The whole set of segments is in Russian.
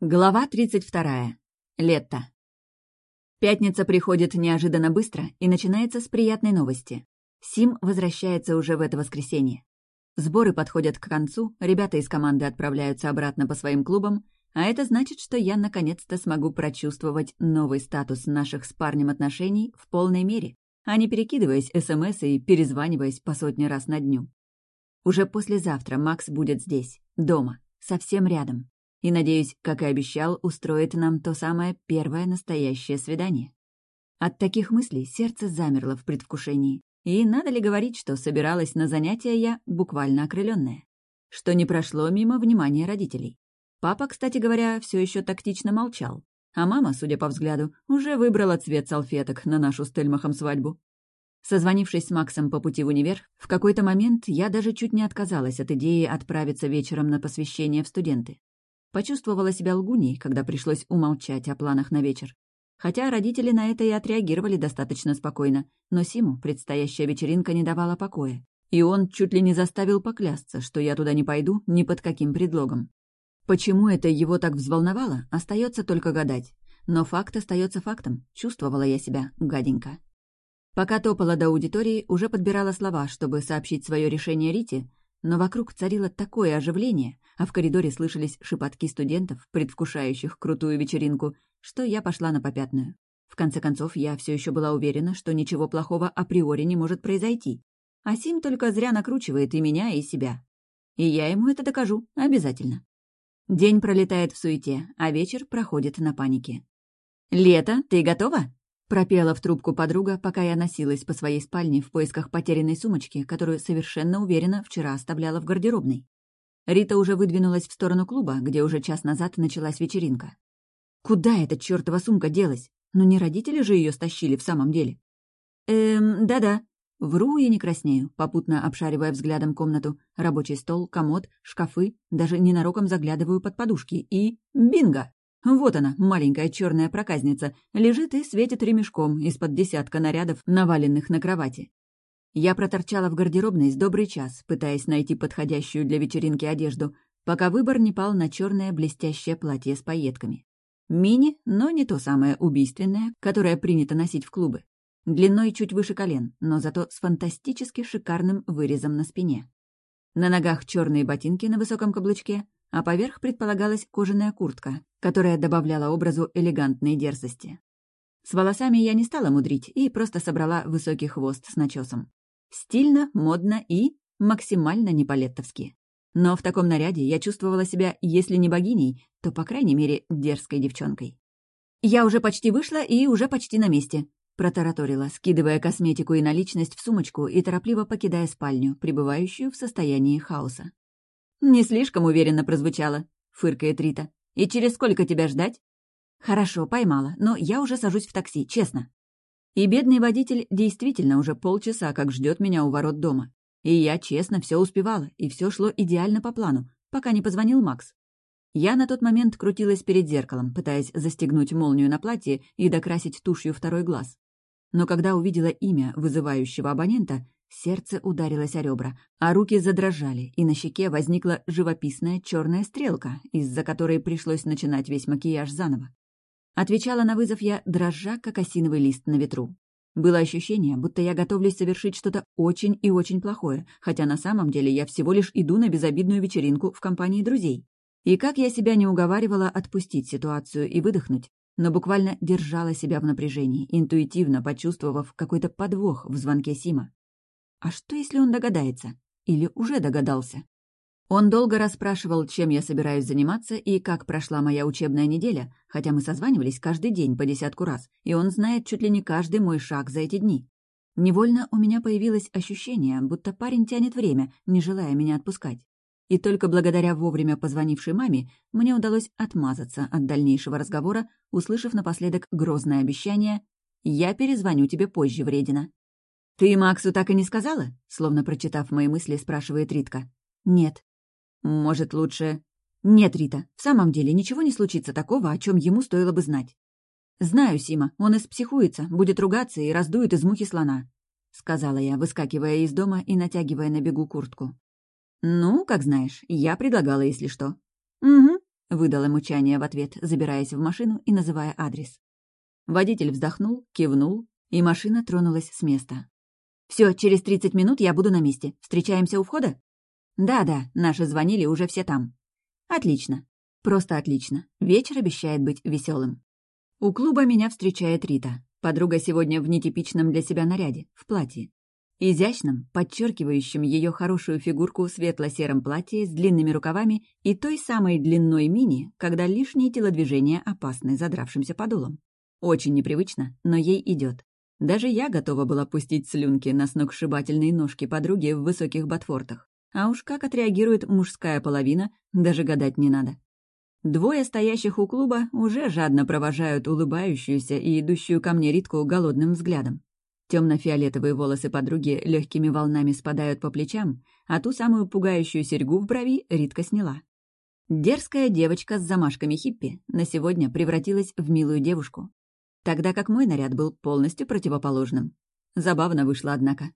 Глава 32. Лето. Пятница приходит неожиданно быстро и начинается с приятной новости. Сим возвращается уже в это воскресенье. Сборы подходят к концу, ребята из команды отправляются обратно по своим клубам, а это значит, что я наконец-то смогу прочувствовать новый статус наших с парнем отношений в полной мере, а не перекидываясь СМС и перезваниваясь по сотни раз на дню. Уже послезавтра Макс будет здесь, дома, совсем рядом, и, надеюсь, как и обещал, устроит нам то самое первое настоящее свидание. От таких мыслей сердце замерло в предвкушении. И надо ли говорить, что собиралась на занятия я буквально окрыленная, что не прошло мимо внимания родителей. Папа, кстати говоря, все еще тактично молчал, а мама, судя по взгляду, уже выбрала цвет салфеток на нашу с Тельмахом свадьбу. Созвонившись с Максом по пути в универ, в какой-то момент я даже чуть не отказалась от идеи отправиться вечером на посвящение в студенты. Почувствовала себя лгуней, когда пришлось умолчать о планах на вечер. Хотя родители на это и отреагировали достаточно спокойно, но Симу предстоящая вечеринка не давала покоя. И он чуть ли не заставил поклясться, что я туда не пойду ни под каким предлогом. Почему это его так взволновало, остается только гадать. Но факт остается фактом. Чувствовала я себя гаденько. Пока топала до аудитории, уже подбирала слова, чтобы сообщить свое решение Рите, но вокруг царило такое оживление, а в коридоре слышались шепотки студентов, предвкушающих крутую вечеринку, что я пошла на попятную. В конце концов, я все еще была уверена, что ничего плохого априори не может произойти. А Сим только зря накручивает и меня, и себя. И я ему это докажу, обязательно. День пролетает в суете, а вечер проходит на панике. «Лето, ты готова?» Пропела в трубку подруга, пока я носилась по своей спальне в поисках потерянной сумочки, которую совершенно уверенно вчера оставляла в гардеробной. Рита уже выдвинулась в сторону клуба, где уже час назад началась вечеринка. Куда эта чертова сумка делась? Ну не родители же ее стащили в самом деле? Эм, да-да. Вру и не краснею, попутно обшаривая взглядом комнату. Рабочий стол, комод, шкафы, даже ненароком заглядываю под подушки. И... бинго! Вот она, маленькая черная проказница, лежит и светит ремешком из-под десятка нарядов, наваленных на кровати. Я проторчала в гардеробной с добрый час, пытаясь найти подходящую для вечеринки одежду, пока выбор не пал на черное блестящее платье с пайетками. Мини, но не то самое убийственное, которое принято носить в клубы. Длиной чуть выше колен, но зато с фантастически шикарным вырезом на спине. На ногах черные ботинки на высоком каблучке, а поверх предполагалась кожаная куртка, которая добавляла образу элегантной дерзости. С волосами я не стала мудрить и просто собрала высокий хвост с начесом. Стильно, модно и максимально не по-леттовски. Но в таком наряде я чувствовала себя, если не богиней, то, по крайней мере, дерзкой девчонкой. «Я уже почти вышла и уже почти на месте», — протараторила, скидывая косметику и наличность в сумочку и торопливо покидая спальню, пребывающую в состоянии хаоса. «Не слишком уверенно прозвучало», — фыркает Рита. «И через сколько тебя ждать?» «Хорошо, поймала, но я уже сажусь в такси, честно». И бедный водитель действительно уже полчаса как ждет меня у ворот дома. И я честно все успевала, и все шло идеально по плану, пока не позвонил Макс. Я на тот момент крутилась перед зеркалом, пытаясь застегнуть молнию на платье и докрасить тушью второй глаз. Но когда увидела имя вызывающего абонента, сердце ударилось о ребра, а руки задрожали, и на щеке возникла живописная черная стрелка, из-за которой пришлось начинать весь макияж заново. Отвечала на вызов я, дрожа, как осиновый лист на ветру. Было ощущение, будто я готовлюсь совершить что-то очень и очень плохое, хотя на самом деле я всего лишь иду на безобидную вечеринку в компании друзей. И как я себя не уговаривала отпустить ситуацию и выдохнуть, но буквально держала себя в напряжении, интуитивно почувствовав какой-то подвох в звонке Сима. А что, если он догадается? Или уже догадался? Он долго расспрашивал, чем я собираюсь заниматься и как прошла моя учебная неделя, хотя мы созванивались каждый день по десятку раз, и он знает чуть ли не каждый мой шаг за эти дни. Невольно у меня появилось ощущение, будто парень тянет время, не желая меня отпускать. И только благодаря вовремя позвонившей маме мне удалось отмазаться от дальнейшего разговора, услышав напоследок грозное обещание «Я перезвоню тебе позже, вредина». «Ты Максу так и не сказала?» Словно прочитав мои мысли, спрашивает Ритка. «Нет», может, лучше... Нет, Рита, в самом деле ничего не случится такого, о чем ему стоило бы знать. Знаю, Сима, он испсихуется, будет ругаться и раздует из мухи слона, сказала я, выскакивая из дома и натягивая на бегу куртку. Ну, как знаешь, я предлагала, если что. Угу, — выдала мучание в ответ, забираясь в машину и называя адрес. Водитель вздохнул, кивнул, и машина тронулась с места. Все, через тридцать минут я буду на месте. Встречаемся у входа?» «Да-да, наши звонили, уже все там». «Отлично. Просто отлично. Вечер обещает быть веселым. У клуба меня встречает Рита. Подруга сегодня в нетипичном для себя наряде, в платье. Изящном, подчеркивающем ее хорошую фигурку светло-сером платье с длинными рукавами и той самой длиной мини, когда лишние телодвижения опасны задравшимся подолом. Очень непривычно, но ей идет. Даже я готова была пустить слюнки на сногсшибательные ножки подруги в высоких ботфортах. А уж как отреагирует мужская половина, даже гадать не надо. Двое стоящих у клуба уже жадно провожают улыбающуюся и идущую ко мне Ритку голодным взглядом. Темно-фиолетовые волосы подруги легкими волнами спадают по плечам, а ту самую пугающую серьгу в брови Ритка сняла. Дерзкая девочка с замашками хиппи на сегодня превратилась в милую девушку. Тогда как мой наряд был полностью противоположным. Забавно вышло, однако.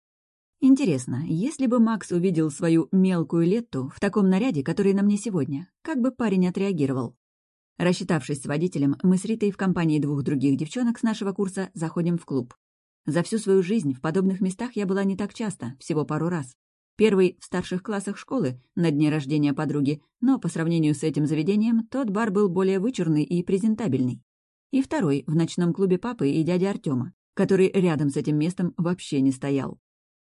Интересно, если бы Макс увидел свою мелкую Летту в таком наряде, который на мне сегодня, как бы парень отреагировал? Рассчитавшись с водителем, мы с Ритой в компании двух других девчонок с нашего курса заходим в клуб. За всю свою жизнь в подобных местах я была не так часто, всего пару раз. Первый в старших классах школы, на дне рождения подруги, но по сравнению с этим заведением тот бар был более вычурный и презентабельный. И второй в ночном клубе папы и дяди Артема, который рядом с этим местом вообще не стоял.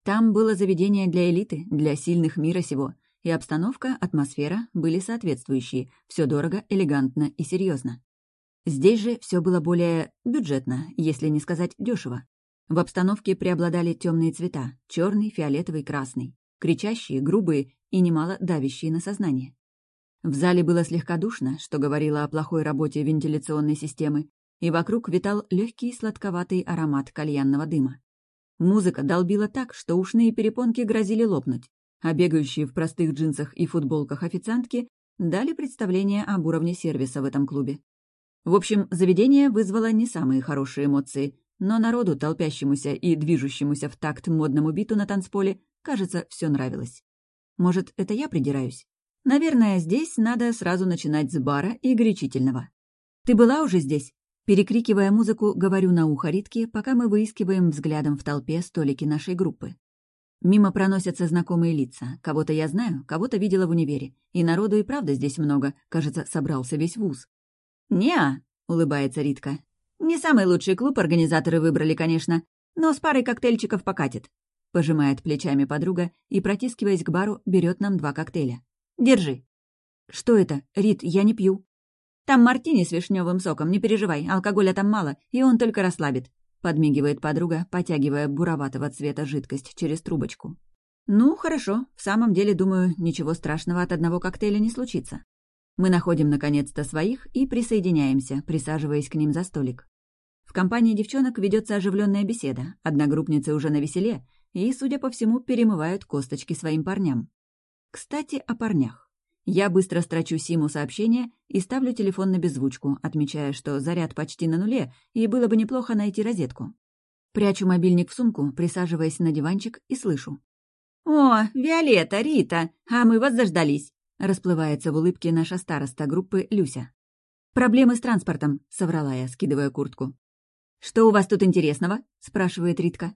Там было заведение для элиты, для сильных мира сего, и обстановка, атмосфера были соответствующие, все дорого, элегантно и серьезно. Здесь же все было более бюджетно, если не сказать дешево. В обстановке преобладали темные цвета — черный, фиолетовый, красный, кричащие, грубые и немало давящие на сознание. В зале было слегка душно, что говорило о плохой работе вентиляционной системы, и вокруг витал легкий сладковатый аромат кальянного дыма. Музыка долбила так, что ушные перепонки грозили лопнуть, а бегающие в простых джинсах и футболках официантки дали представление об уровне сервиса в этом клубе. В общем, заведение вызвало не самые хорошие эмоции, но народу, толпящемуся и движущемуся в такт модному биту на танцполе, кажется, все нравилось. Может, это я придираюсь? Наверное, здесь надо сразу начинать с бара и горячительного. «Ты была уже здесь?» Перекрикивая музыку, говорю на ухо Ритке, пока мы выискиваем взглядом в толпе столики нашей группы. Мимо проносятся знакомые лица. Кого-то я знаю, кого-то видела в универе. И народу и правда здесь много. Кажется, собрался весь вуз. «Не-а», улыбается Ритка. «Не самый лучший клуб организаторы выбрали, конечно, но с парой коктейльчиков покатит». Пожимает плечами подруга и, протискиваясь к бару, берет нам два коктейля. «Держи». «Что это? Рит, я не пью». «Там мартини с вишневым соком, не переживай, алкоголя там мало, и он только расслабит», — подмигивает подруга, потягивая буроватого цвета жидкость через трубочку. «Ну, хорошо. В самом деле, думаю, ничего страшного от одного коктейля не случится. Мы находим наконец-то своих и присоединяемся, присаживаясь к ним за столик. В компании девчонок ведется оживленная беседа, одногруппницы уже на веселе и, судя по всему, перемывают косточки своим парням. Кстати, о парнях. Я быстро строчу Симу сообщение и ставлю телефон на беззвучку, отмечая, что заряд почти на нуле, и было бы неплохо найти розетку. Прячу мобильник в сумку, присаживаясь на диванчик, и слышу. «О, Виолетта, Рита, а мы вас заждались!» Расплывается в улыбке наша староста группы Люся. «Проблемы с транспортом», — соврала я, скидывая куртку. «Что у вас тут интересного?» — спрашивает Ритка.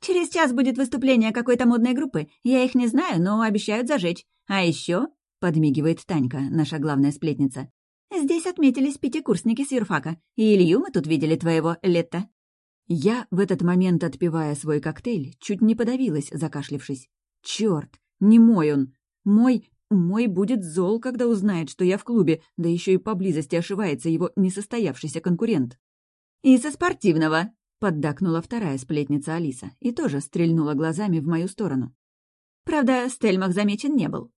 «Через час будет выступление какой-то модной группы. Я их не знаю, но обещают зажечь. А еще, подмигивает Танька, наша главная сплетница. «Здесь отметились пятикурсники с юрфака, и Илью мы тут видели твоего, Летта». Я, в этот момент отпивая свой коктейль, чуть не подавилась, закашлившись. Черт, не мой он. Мой мой будет зол, когда узнает, что я в клубе, да еще и поблизости ошивается его несостоявшийся конкурент. «И со спортивного!» — поддакнула вторая сплетница Алиса и тоже стрельнула глазами в мою сторону. Правда, Стельмах замечен не был.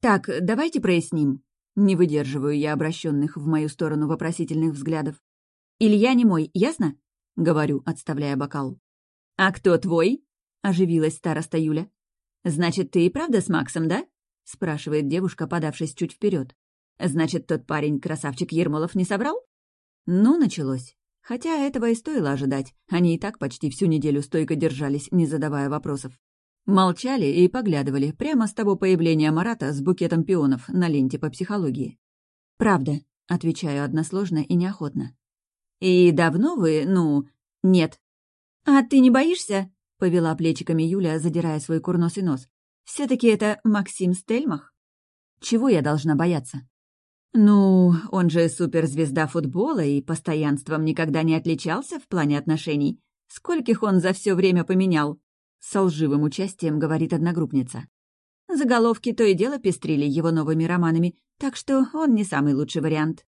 «Так, давайте проясним». Не выдерживаю я обращенных в мою сторону вопросительных взглядов. «Илья не мой, ясно?» — говорю, отставляя бокал. «А кто твой?» — оживилась староста Юля. «Значит, ты и правда с Максом, да?» — спрашивает девушка, подавшись чуть вперед. «Значит, тот парень, красавчик Ермолов, не собрал?» Ну, началось. Хотя этого и стоило ожидать. Они и так почти всю неделю стойко держались, не задавая вопросов. Молчали и поглядывали прямо с того появления Марата с букетом пионов на ленте по психологии. «Правда», — отвечаю односложно и неохотно. «И давно вы, ну...» «Нет». «А ты не боишься?» — повела плечиками Юля, задирая свой курносый нос. все таки это Максим Стельмах?» «Чего я должна бояться?» «Ну, он же суперзвезда футбола и постоянством никогда не отличался в плане отношений. Скольких он за все время поменял?» С лживым участием говорит одногруппница. Заголовки то и дело пестрили его новыми романами, так что он не самый лучший вариант.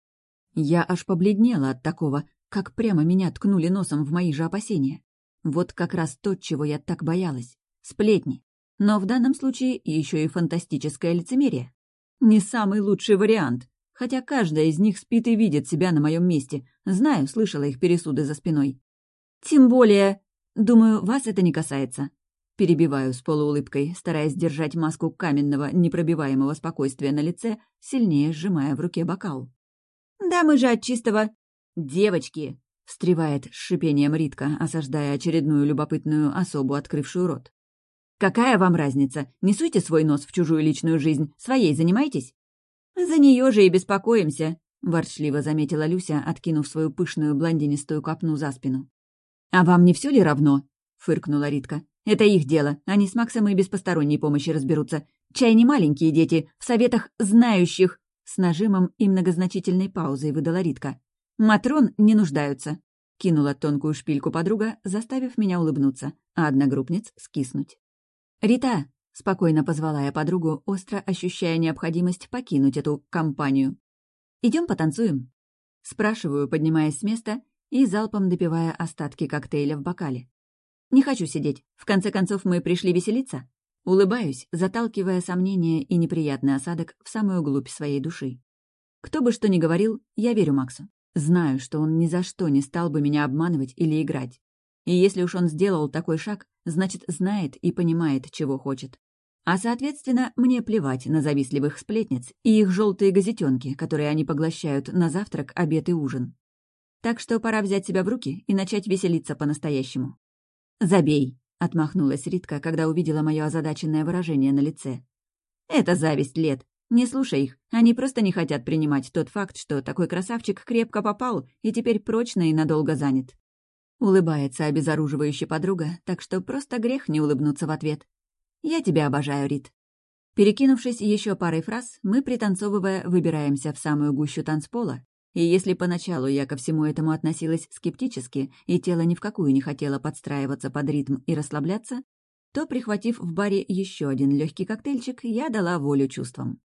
Я аж побледнела от такого, как прямо меня ткнули носом в мои же опасения. Вот как раз то, чего я так боялась. Сплетни. Но в данном случае еще и фантастическое лицемерие. Не самый лучший вариант. Хотя каждая из них спит и видит себя на моем месте. Знаю, слышала их пересуды за спиной. Тем более... Думаю, вас это не касается. Перебиваю с полуулыбкой, стараясь держать маску каменного, непробиваемого спокойствия на лице, сильнее сжимая в руке бокал. «Да мы же от чистого...» «Девочки!» — встревает с шипением Ритка, осаждая очередную любопытную особу, открывшую рот. «Какая вам разница? Не суйте свой нос в чужую личную жизнь, своей занимайтесь!» «За нее же и беспокоимся!» — ворчливо заметила Люся, откинув свою пышную блондинистую копну за спину. «А вам не все ли равно?» — фыркнула Ритка. Это их дело. Они с Максом и без посторонней помощи разберутся. Чай не маленькие дети, в советах знающих. С нажимом и многозначительной паузой выдала Ритка. Матрон не нуждаются. Кинула тонкую шпильку подруга, заставив меня улыбнуться, а одногруппниц скиснуть. «Рита!» — спокойно позвала я подругу, остро ощущая необходимость покинуть эту компанию. Идем потанцуем?» Спрашиваю, поднимаясь с места и залпом допивая остатки коктейля в бокале. Не хочу сидеть. В конце концов, мы пришли веселиться. Улыбаюсь, заталкивая сомнения и неприятный осадок в самую глубь своей души. Кто бы что ни говорил, я верю Максу. Знаю, что он ни за что не стал бы меня обманывать или играть. И если уж он сделал такой шаг, значит, знает и понимает, чего хочет. А, соответственно, мне плевать на завистливых сплетниц и их желтые газетенки, которые они поглощают на завтрак, обед и ужин. Так что пора взять себя в руки и начать веселиться по-настоящему. «Забей», — отмахнулась Ритка, когда увидела мое озадаченное выражение на лице. «Это зависть лет. Не слушай их. Они просто не хотят принимать тот факт, что такой красавчик крепко попал и теперь прочно и надолго занят». Улыбается обезоруживающая подруга, так что просто грех не улыбнуться в ответ. «Я тебя обожаю, Рит». Перекинувшись еще парой фраз, мы, пританцовывая, выбираемся в самую гущу танцпола, и если поначалу я ко всему этому относилась скептически, и тело ни в какую не хотело подстраиваться под ритм и расслабляться, то, прихватив в баре еще один легкий коктейльчик, я дала волю чувствам.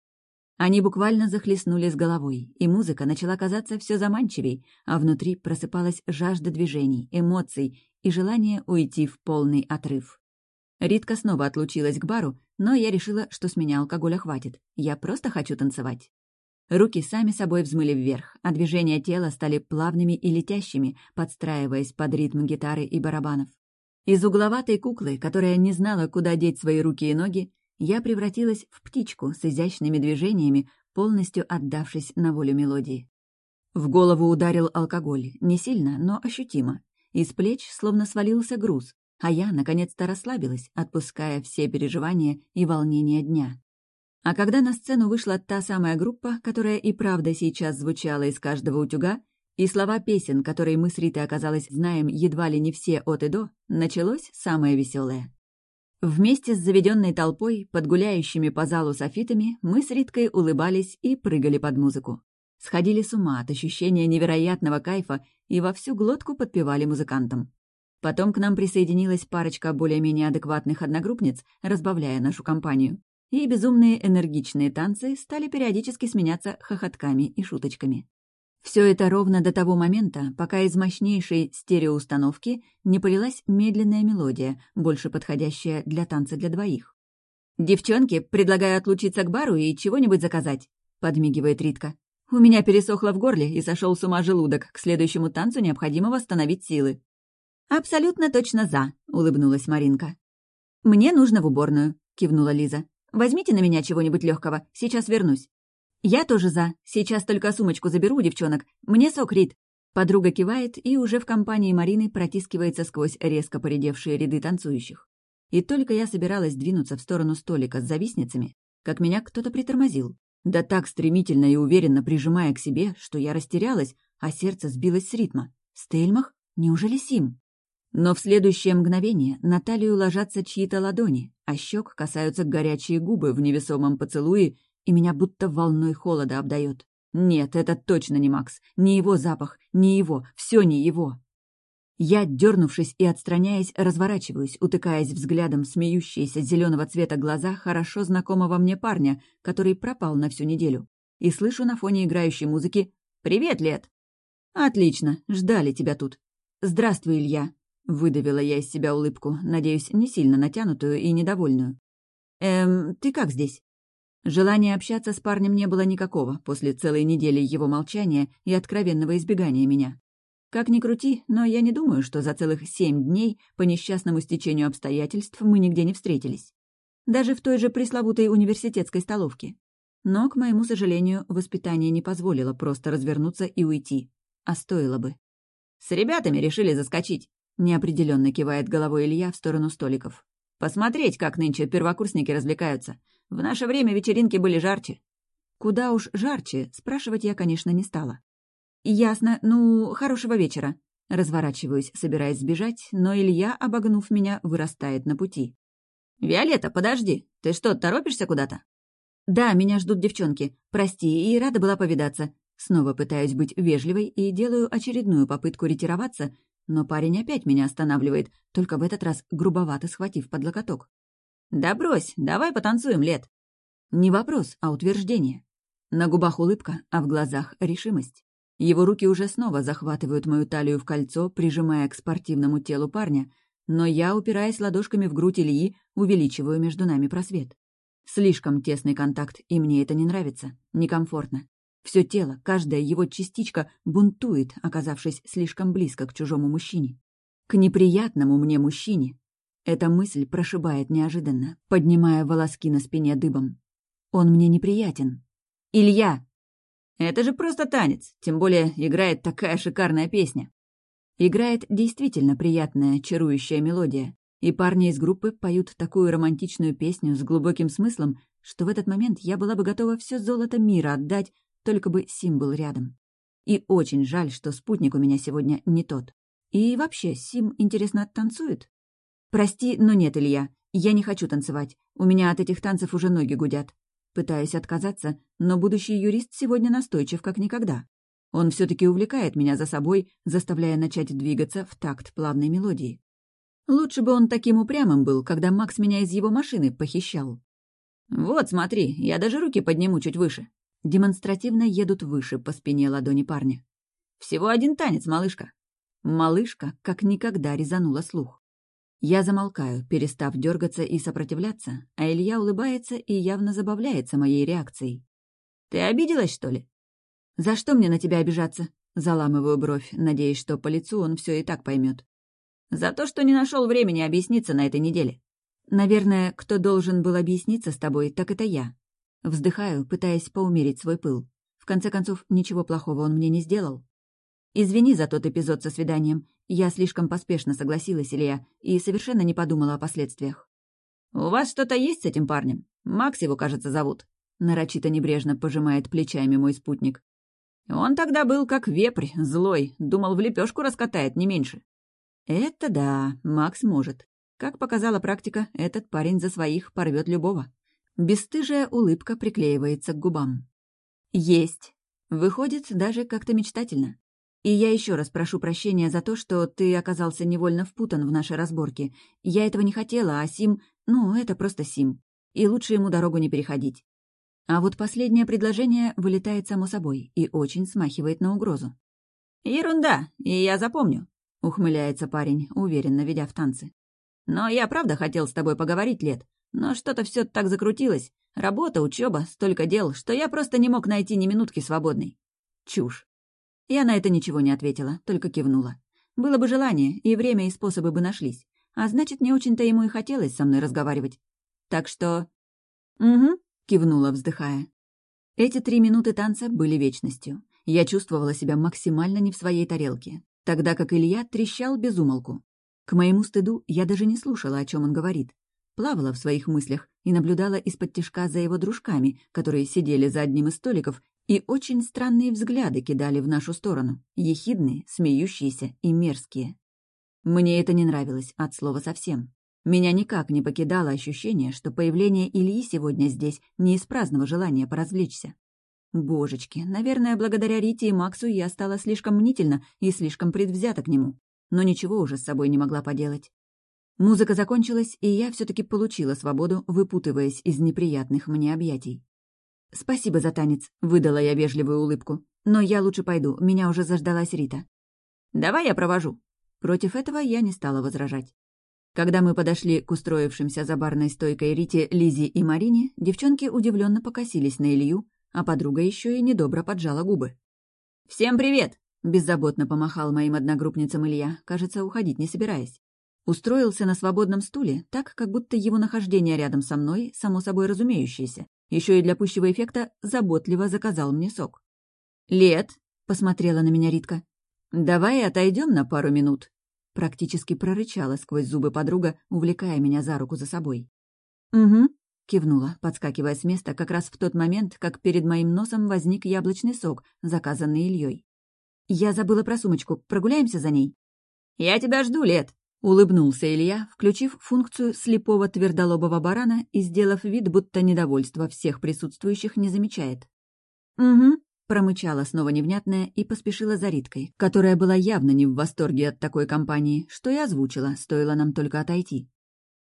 Они буквально захлестнули с головой, и музыка начала казаться все заманчивей, а внутри просыпалась жажда движений, эмоций и желание уйти в полный отрыв. Ритка снова отлучилась к бару, но я решила, что с меня алкоголя хватит. Я просто хочу танцевать. Руки сами собой взмыли вверх, а движения тела стали плавными и летящими, подстраиваясь под ритм гитары и барабанов. Из угловатой куклы, которая не знала, куда деть свои руки и ноги, я превратилась в птичку с изящными движениями, полностью отдавшись на волю мелодии. В голову ударил алкоголь, не сильно, но ощутимо. Из плеч словно свалился груз, а я наконец-то расслабилась, отпуская все переживания и волнения дня. А когда на сцену вышла та самая группа, которая и правда сейчас звучала из каждого утюга, и слова песен, которые мы с Ритой, оказалось, знаем едва ли не все от и до, началось самое веселое. Вместе с заведенной толпой, подгуляющими по залу софитами, мы с Риткой улыбались и прыгали под музыку. Сходили с ума от ощущения невероятного кайфа и во всю глотку подпевали музыкантам. Потом к нам присоединилась парочка более-менее адекватных одногруппниц, разбавляя нашу компанию и безумные энергичные танцы стали периодически сменяться хохотками и шуточками. Все это ровно до того момента, пока из мощнейшей стереоустановки не полилась медленная мелодия, больше подходящая для танца для двоих. «Девчонки, предлагаю отлучиться к бару и чего-нибудь заказать», — подмигивает Ритка. «У меня пересохло в горле и сошел с ума желудок. К следующему танцу необходимо восстановить силы». «Абсолютно точно за», — улыбнулась Маринка. «Мне нужно в уборную», — кивнула Лиза. Возьмите на меня чего-нибудь легкого, сейчас вернусь». «Я тоже за. Сейчас только сумочку заберу у девчонок. Мне сок, Рит». Подруга кивает и уже в компании Марины протискивается сквозь резко поредевшие ряды танцующих. И только я собиралась двинуться в сторону столика с завистницами, как меня кто-то притормозил. Да так стремительно и уверенно прижимая к себе, что я растерялась, а сердце сбилось с ритма. Стельмах? Неужели Сим? Но в следующее мгновение на талию ложатся чьи-то ладони, а щек касаются горячие губы в невесомом поцелуе, и меня будто волной холода обдает. Нет, это точно не Макс. Не его запах, не его, все не его. Я, дернувшись и отстраняясь, разворачиваюсь, утыкаясь взглядом смеющиеся зеленого цвета глаза хорошо знакомого мне парня, который пропал на всю неделю. И слышу на фоне играющей музыки «Привет, Лет!» «Отлично, ждали тебя тут. Здравствуй, Илья!» Выдавила я из себя улыбку, надеюсь, не сильно натянутую и недовольную. «Эм, ты как здесь?» Желания общаться с парнем не было никакого после целой недели его молчания и откровенного избегания меня. Как ни крути, но я не думаю, что за целых семь дней по несчастному стечению обстоятельств мы нигде не встретились. Даже в той же пресловутой университетской столовке. Но, к моему сожалению, воспитание не позволило просто развернуться и уйти. А стоило бы. «С ребятами решили заскочить», — неопределенно кивает головой Илья в сторону столиков. «Посмотреть, как нынче первокурсники развлекаются. В наше время вечеринки были жарче». Куда уж жарче, спрашивать я, конечно, не стала. «Ясно. Ну, хорошего вечера». Разворачиваюсь, собираясь сбежать, но Илья, обогнув меня, вырастает на пути. «Виолетта, подожди. Ты что, торопишься куда-то?» «Да, меня ждут девчонки. Прости, и рада была повидаться». Снова пытаюсь быть вежливой и делаю очередную попытку ретироваться, но парень опять меня останавливает, только в этот раз грубовато схватив под локоток. «Да брось, давай потанцуем, Лет!» Не вопрос, а утверждение. На губах улыбка, а в глазах решимость. Его руки уже снова захватывают мою талию в кольцо, прижимая к спортивному телу парня, но я, упираясь ладошками в грудь Ильи, увеличиваю между нами просвет. Слишком тесный контакт, и мне это не нравится, некомфортно. Все тело, каждая его частичка бунтует, оказавшись слишком близко к чужому мужчине. К неприятному мне мужчине. Эта мысль прошибает неожиданно, поднимая волоски на спине дыбом. Он мне неприятен. «Илья!» «Это же просто танец, тем более играет такая шикарная песня». Играет действительно приятная, чарующая мелодия, и парни из группы поют такую романтичную песню с глубоким смыслом, что в этот момент я была бы готова все золото мира отдать только бы Сим был рядом. И очень жаль, что спутник у меня сегодня не тот. И вообще, Сим, интересно, танцует? Прости, но нет, Илья. Я не хочу танцевать. У меня от этих танцев уже ноги гудят. Пытаюсь отказаться, но будущий юрист сегодня настойчив как никогда. Он все таки увлекает меня за собой, заставляя начать двигаться в такт плавной мелодии. Лучше бы он таким упрямым был, когда Макс меня из его машины похищал. «Вот, смотри, я даже руки подниму чуть выше демонстративно едут выше по спине ладони парня. «Всего один танец, малышка!» Малышка как никогда резанула слух. Я замолкаю, перестав дергаться и сопротивляться, а Илья улыбается и явно забавляется моей реакцией. «Ты обиделась, что ли?» «За что мне на тебя обижаться?» Заламываю бровь, надеясь, что по лицу он все и так поймет. «За то, что не нашел времени объясниться на этой неделе». «Наверное, кто должен был объясниться с тобой, так это я», Вздыхаю, пытаясь поумерить свой пыл. В конце концов, ничего плохого он мне не сделал. «Извини за тот эпизод со свиданием. Я слишком поспешно согласилась, Илья, и совершенно не подумала о последствиях». «У вас что-то есть с этим парнем? Макс его, кажется, зовут». Нарочито небрежно пожимает плечами мой спутник. «Он тогда был как вепрь, злой, думал, в лепешку раскатает, не меньше». «Это да, Макс может. Как показала практика, этот парень за своих порвет любого. Бестыжая улыбка приклеивается к губам. «Есть. Выходит, даже как-то мечтательно. И я еще раз прошу прощения за то, что ты оказался невольно впутан в наши разборки. Я этого не хотела, а Сим... Ну, это просто Сим. И лучше ему дорогу не переходить. А вот последнее предложение вылетает само собой и очень смахивает на угрозу. «Ерунда, и я запомню», — ухмыляется парень, уверенно ведя в танцы. «Но я правда хотел с тобой поговорить, Лет. Но что-то все так закрутилось. Работа, учеба, столько дел, что я просто не мог найти ни минутки свободной. Чушь. Я на это ничего не ответила, только кивнула. Было бы желание, и время, и способы бы нашлись. А значит, не очень-то ему и хотелось со мной разговаривать. Так что... «Угу», — кивнула, вздыхая. Эти три минуты танца были вечностью. Я чувствовала себя максимально не в своей тарелке, тогда как Илья трещал без умолку. К моему стыду я даже не слушала, о чем он говорит. Плавала в своих мыслях и наблюдала из-под тишка за его дружками, которые сидели за одним из столиков и очень странные взгляды кидали в нашу сторону, ехидные, смеющиеся и мерзкие. Мне это не нравилось от слова совсем. Меня никак не покидало ощущение, что появление Ильи сегодня здесь не из праздного желания поразвлечься. Божечки, наверное, благодаря Рите и Максу я стала слишком мнительна и слишком предвзята к нему, но ничего уже с собой не могла поделать. Музыка закончилась, и я все таки получила свободу, выпутываясь из неприятных мне объятий. «Спасибо за танец», — выдала я вежливую улыбку. «Но я лучше пойду, меня уже заждалась Рита». «Давай я провожу». Против этого я не стала возражать. Когда мы подошли к устроившимся за барной стойкой Рите, Лизе и Марине, девчонки удивленно покосились на Илью, а подруга еще и недобро поджала губы. «Всем привет!» — беззаботно помахал моим одногруппницам Илья, кажется, уходить не собираясь. Устроился на свободном стуле, так, как будто его нахождение рядом со мной, само собой разумеющееся, еще и для пущего эффекта заботливо заказал мне сок. «Лет!» — посмотрела на меня Ритка. «Давай отойдем на пару минут», Практически прорычала сквозь зубы подруга, увлекая меня за руку за собой. «Угу», — кивнула, подскакивая с места как раз в тот момент, как перед моим носом возник яблочный сок, заказанный Ильей. «Я забыла про сумочку. Прогуляемся за ней?» «Я тебя жду, Лет!» — улыбнулся Илья, включив функцию слепого твердолобого барана и сделав вид, будто недовольство всех присутствующих не замечает. «Угу», Промычала снова невнятная и поспешила за Риткой, которая была явно не в восторге от такой компании, что и озвучила, стоило нам только отойти.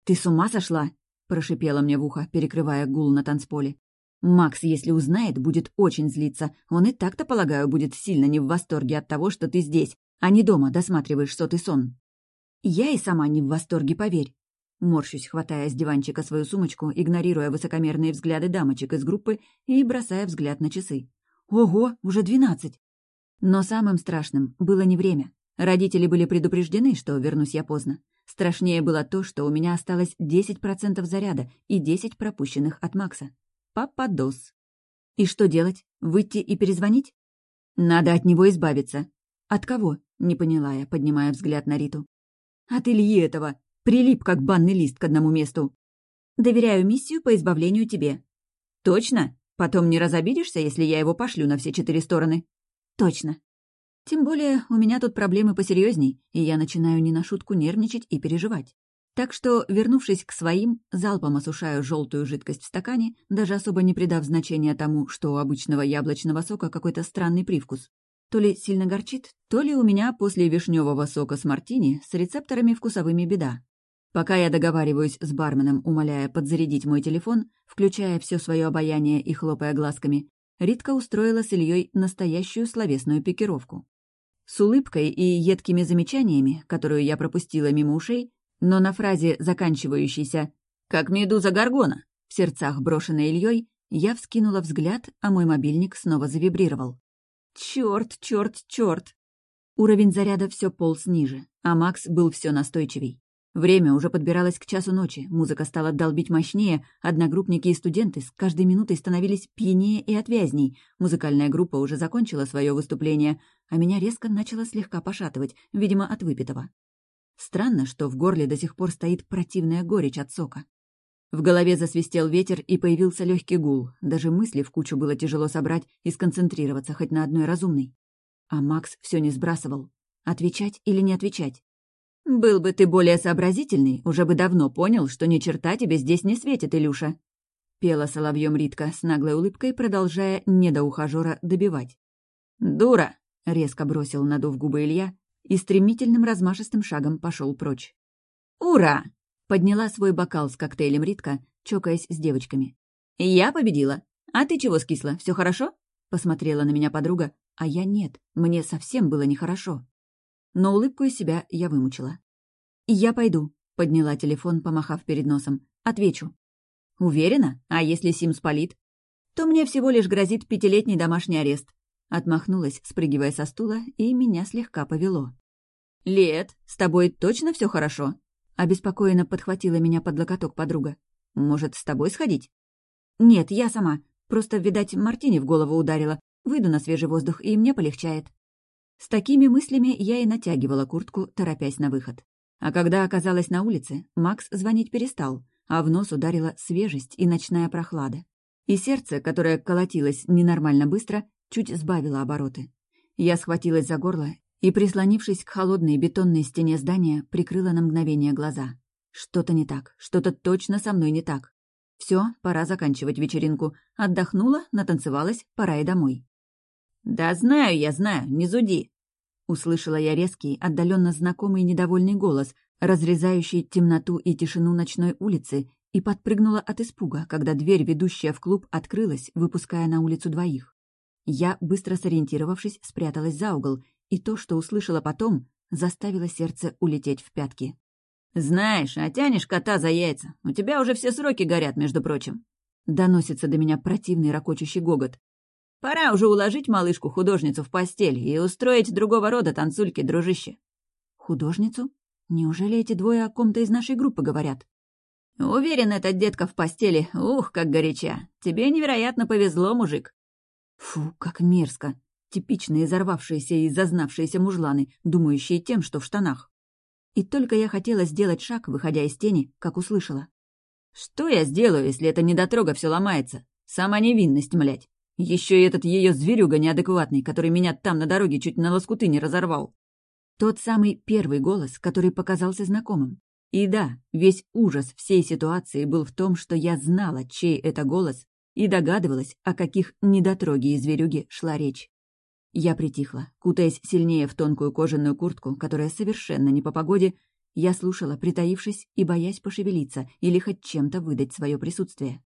«Ты с ума сошла?» — прошипела мне в ухо, перекрывая гул на танцполе. «Макс, если узнает, будет очень злиться. Он и так-то, полагаю, будет сильно не в восторге от того, что ты здесь, а не дома досматриваешь сотый сон». «Я и сама не в восторге, поверь». Морщусь, хватая с диванчика свою сумочку, игнорируя высокомерные взгляды дамочек из группы и бросая взгляд на часы. Ого, уже двенадцать. Но самым страшным было не время. Родители были предупреждены, что вернусь я поздно. Страшнее было то, что у меня осталось 10% заряда и 10 пропущенных от Макса. Пападос. И что делать? Выйти и перезвонить? Надо от него избавиться. От кого? Не поняла я, поднимая взгляд на Риту. От Ильи этого. Прилип, как банный лист к одному месту. Доверяю миссию по избавлению тебе. Точно? Потом не разобидишься, если я его пошлю на все четыре стороны?» «Точно. Тем более у меня тут проблемы посерьезней, и я начинаю не на шутку нервничать и переживать. Так что, вернувшись к своим, залпом осушаю желтую жидкость в стакане, даже особо не придав значения тому, что у обычного яблочного сока какой-то странный привкус. То ли сильно горчит, то ли у меня после вишневого сока с мартини с рецепторами вкусовыми беда. Пока я договариваюсь с барменом, умоляя подзарядить мой телефон, включая все свое обаяние и хлопая глазками, Ритка устроила с Ильей настоящую словесную пикировку. С улыбкой и едкими замечаниями, которую я пропустила мимо ушей, но на фразе, заканчивающейся «как медуза Гаргона», в сердцах брошенной Ильей, я вскинула взгляд, а мой мобильник снова завибрировал. Черт, черт, черт! Уровень заряда все полз ниже, а Макс был все настойчивей. Время уже подбиралось к часу ночи, музыка стала долбить мощнее, одногруппники и студенты с каждой минутой становились пьянее и отвязней, музыкальная группа уже закончила свое выступление, а меня резко начало слегка пошатывать, видимо, от выпитого. Странно, что в горле до сих пор стоит противная горечь от сока. В голове засвистел ветер, и появился легкий гул. Даже мысли в кучу было тяжело собрать и сконцентрироваться хоть на одной разумной. А Макс все не сбрасывал. Отвечать или не отвечать? «Был бы ты более сообразительный, уже бы давно понял, что ни черта тебе здесь не светит, Илюша», — пела соловьем Ритка с наглой улыбкой, продолжая недоухажера добивать. «Дура!» — резко бросил, надув губы Илья, и стремительным размашистым шагом пошел прочь. «Ура!» — подняла свой бокал с коктейлем Ритка, чокаясь с девочками. «Я победила! А ты чего скисла? Все хорошо?» — посмотрела на меня подруга, а я нет, мне совсем было нехорошо но улыбку из себя я вымучила. «Я пойду», — подняла телефон, помахав перед носом. «Отвечу». «Уверена? А если Сим спалит?» «То мне всего лишь грозит пятилетний домашний арест». Отмахнулась, спрыгивая со стула, и меня слегка повело. «Лет, с тобой точно все хорошо?» Обеспокоенно подхватила меня под локоток подруга. «Может, с тобой сходить?» «Нет, я сама. Просто, видать, Мартине в голову ударила. Выйду на свежий воздух, и мне полегчает». С такими мыслями я и натягивала куртку, торопясь на выход. А когда оказалась на улице, Макс звонить перестал, а в нос ударила свежесть и ночная прохлада. И сердце, которое колотилось ненормально быстро, чуть сбавило обороты. Я схватилась за горло и, прислонившись к холодной бетонной стене здания, прикрыла на мгновение глаза. Что-то не так, что-то точно со мной не так. Все, пора заканчивать вечеринку. Отдохнула, натанцевалась, пора и домой. «Да знаю я, знаю, не зуди!» Услышала я резкий, отдаленно знакомый недовольный голос, разрезающий темноту и тишину ночной улицы, и подпрыгнула от испуга, когда дверь, ведущая в клуб, открылась, выпуская на улицу двоих. Я, быстро сориентировавшись, спряталась за угол, и то, что услышала потом, заставило сердце улететь в пятки. «Знаешь, а тянешь кота за яйца. У тебя уже все сроки горят, между прочим». Доносится до меня противный ракочущий гогот. «Пора уже уложить малышку-художницу в постель и устроить другого рода танцульки, дружище». «Художницу? Неужели эти двое о ком-то из нашей группы говорят?» «Уверен, эта детка в постели. Ух, как горяча. Тебе невероятно повезло, мужик». Фу, как мерзко. Типичные взорвавшиеся и зазнавшиеся мужланы, думающие тем, что в штанах. И только я хотела сделать шаг, выходя из тени, как услышала. «Что я сделаю, если эта недотрога все ломается? Сама невинность, млять. Еще и этот ее зверюга неадекватный, который меня там на дороге чуть на лоскуты не разорвал». Тот самый первый голос, который показался знакомым. И да, весь ужас всей ситуации был в том, что я знала, чей это голос, и догадывалась, о каких недотроге и зверюге шла речь. Я притихла, кутаясь сильнее в тонкую кожаную куртку, которая совершенно не по погоде, я слушала, притаившись и боясь пошевелиться или хоть чем-то выдать свое присутствие.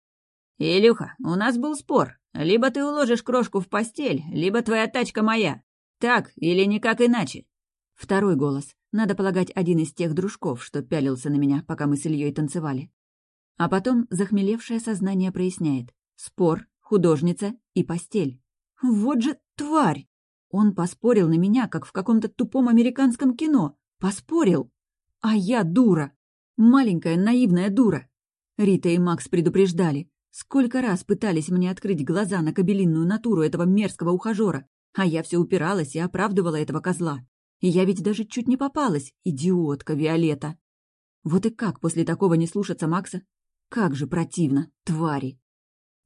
«Илюха, у нас был спор. Либо ты уложишь крошку в постель, либо твоя тачка моя. Так или никак иначе». Второй голос. Надо полагать, один из тех дружков, что пялился на меня, пока мы с Ильей танцевали. А потом захмелевшее сознание проясняет. Спор, художница и постель. Вот же тварь! Он поспорил на меня, как в каком-то тупом американском кино. Поспорил! А я дура! Маленькая наивная дура! Рита и Макс предупреждали. Сколько раз пытались мне открыть глаза на кабелинную натуру этого мерзкого ухажера, а я все упиралась и оправдывала этого козла. И я ведь даже чуть не попалась, идиотка Виолетта. Вот и как после такого не слушаться Макса? Как же противно, твари!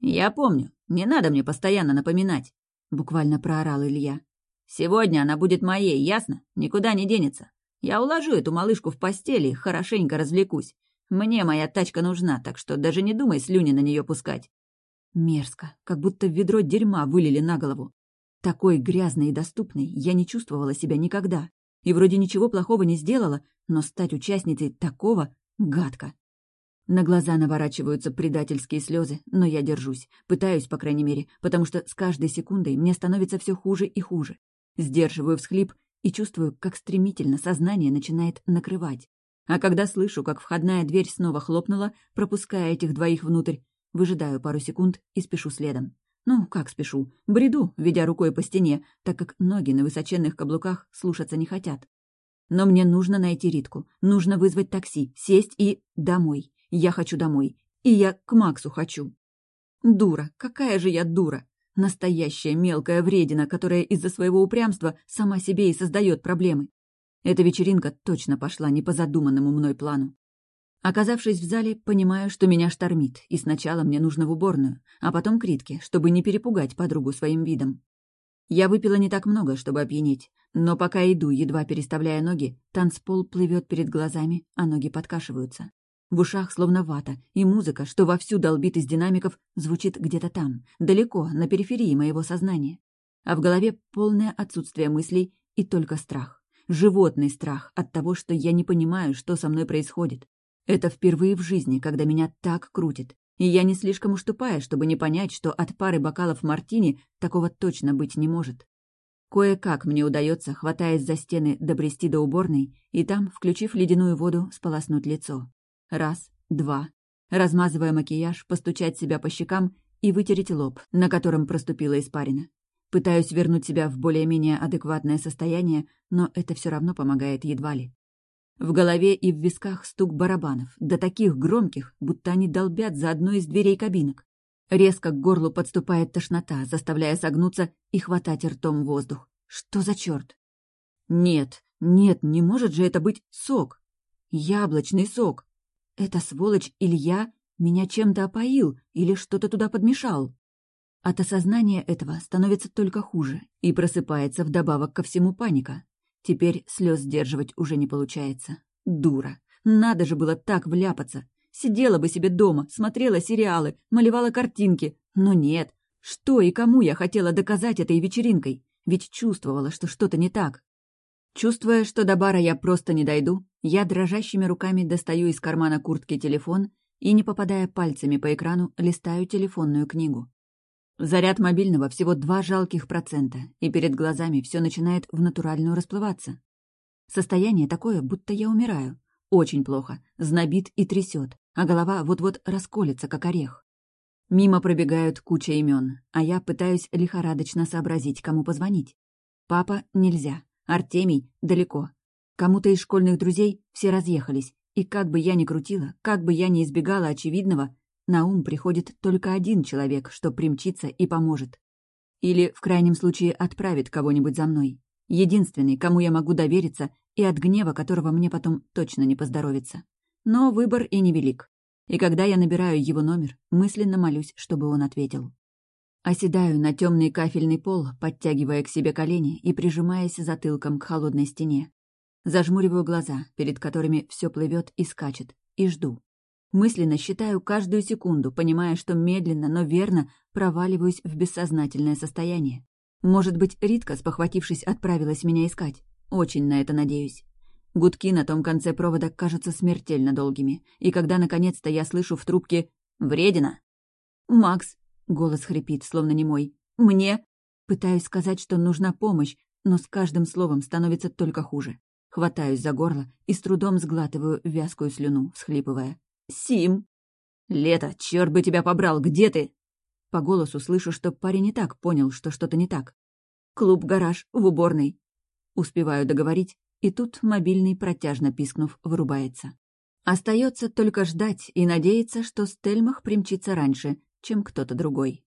«Я помню, не надо мне постоянно напоминать», — буквально проорал Илья. «Сегодня она будет моей, ясно? Никуда не денется. Я уложу эту малышку в постели и хорошенько развлекусь. Мне моя тачка нужна, так что даже не думай слюни на нее пускать». Мерзко, как будто ведро дерьма вылили на голову. Такой грязной и доступной я не чувствовала себя никогда. И вроде ничего плохого не сделала, но стать участницей такого — гадко. На глаза наворачиваются предательские слезы, но я держусь, пытаюсь, по крайней мере, потому что с каждой секундой мне становится все хуже и хуже. Сдерживаю всхлип и чувствую, как стремительно сознание начинает накрывать. А когда слышу, как входная дверь снова хлопнула, пропуская этих двоих внутрь, выжидаю пару секунд и спешу следом. Ну, как спешу? Бреду, ведя рукой по стене, так как ноги на высоченных каблуках слушаться не хотят. Но мне нужно найти Ритку, нужно вызвать такси, сесть и... домой. Я хочу домой. И я к Максу хочу. Дура, какая же я дура! Настоящая мелкая вредина, которая из-за своего упрямства сама себе и создает проблемы. Эта вечеринка точно пошла не по задуманному мной плану. Оказавшись в зале, понимаю, что меня штормит, и сначала мне нужно в уборную, а потом к Ритке, чтобы не перепугать подругу своим видом. Я выпила не так много, чтобы опьянеть, но пока иду, едва переставляя ноги, танцпол плывет перед глазами, а ноги подкашиваются. В ушах словно вата, и музыка, что вовсю долбит из динамиков, звучит где-то там, далеко, на периферии моего сознания. А в голове полное отсутствие мыслей и только страх. Животный страх от того, что я не понимаю, что со мной происходит, это впервые в жизни, когда меня так крутит. И я не слишком уж тупая, чтобы не понять, что от пары бокалов мартини такого точно быть не может. Кое-как мне удается, хватаясь за стены, добрести до уборной и там, включив ледяную воду, сполоснуть лицо. Раз, два. Размазывая макияж, постучать себя по щекам и вытереть лоб, на котором проступила испарина. Пытаюсь вернуть себя в более-менее адекватное состояние, но это все равно помогает едва ли. В голове и в висках стук барабанов, до таких громких, будто они долбят за одной из дверей кабинок. Резко к горлу подступает тошнота, заставляя согнуться и хватать ртом воздух. Что за черт? Нет, нет, не может же это быть сок. Яблочный сок. Эта сволочь Илья меня чем-то опоил или что-то туда подмешал. От осознания этого становится только хуже, и просыпается вдобавок ко всему паника. Теперь слез сдерживать уже не получается. Дура. Надо же было так вляпаться. Сидела бы себе дома, смотрела сериалы, малевала картинки. Но нет. Что и кому я хотела доказать этой вечеринкой? Ведь чувствовала, что что-то не так. Чувствуя, что до бара я просто не дойду, я дрожащими руками достаю из кармана куртки телефон и, не попадая пальцами по экрану, листаю телефонную книгу. Заряд мобильного всего два жалких процента, и перед глазами все начинает в натуральную расплываться. Состояние такое, будто я умираю. Очень плохо, знобит и трясет, а голова вот-вот расколется, как орех. Мимо пробегают куча имен, а я пытаюсь лихорадочно сообразить, кому позвонить. Папа нельзя, Артемий далеко. Кому-то из школьных друзей все разъехались, и как бы я ни крутила, как бы я ни избегала очевидного, на ум приходит только один человек, что примчится и поможет. Или, в крайнем случае, отправит кого-нибудь за мной. Единственный, кому я могу довериться, и от гнева которого мне потом точно не поздоровится. Но выбор и невелик. И когда я набираю его номер, мысленно молюсь, чтобы он ответил. Оседаю на темный кафельный пол, подтягивая к себе колени и прижимаясь затылком к холодной стене. Зажмуриваю глаза, перед которыми все плывет и скачет, и жду. Мысленно считаю каждую секунду, понимая, что медленно, но верно проваливаюсь в бессознательное состояние. Может быть, Ритка, спохватившись, отправилась меня искать. Очень на это надеюсь. Гудки на том конце провода кажутся смертельно долгими, и когда наконец-то я слышу в трубке «Вредина!» «Макс!» — голос хрипит, словно не мой. «Мне!» Пытаюсь сказать, что нужна помощь, но с каждым словом становится только хуже. Хватаюсь за горло и с трудом сглатываю вязкую слюну, схлипывая. Сим!» «Лето, черт бы тебя побрал, где ты?» По голосу слышу, что парень не так понял, что что-то не так. «Клуб-гараж, в уборной». Успеваю договорить, и тут мобильный, протяжно пискнув, вырубается. Остается только ждать и надеяться, что Стельмах примчится раньше, чем кто-то другой.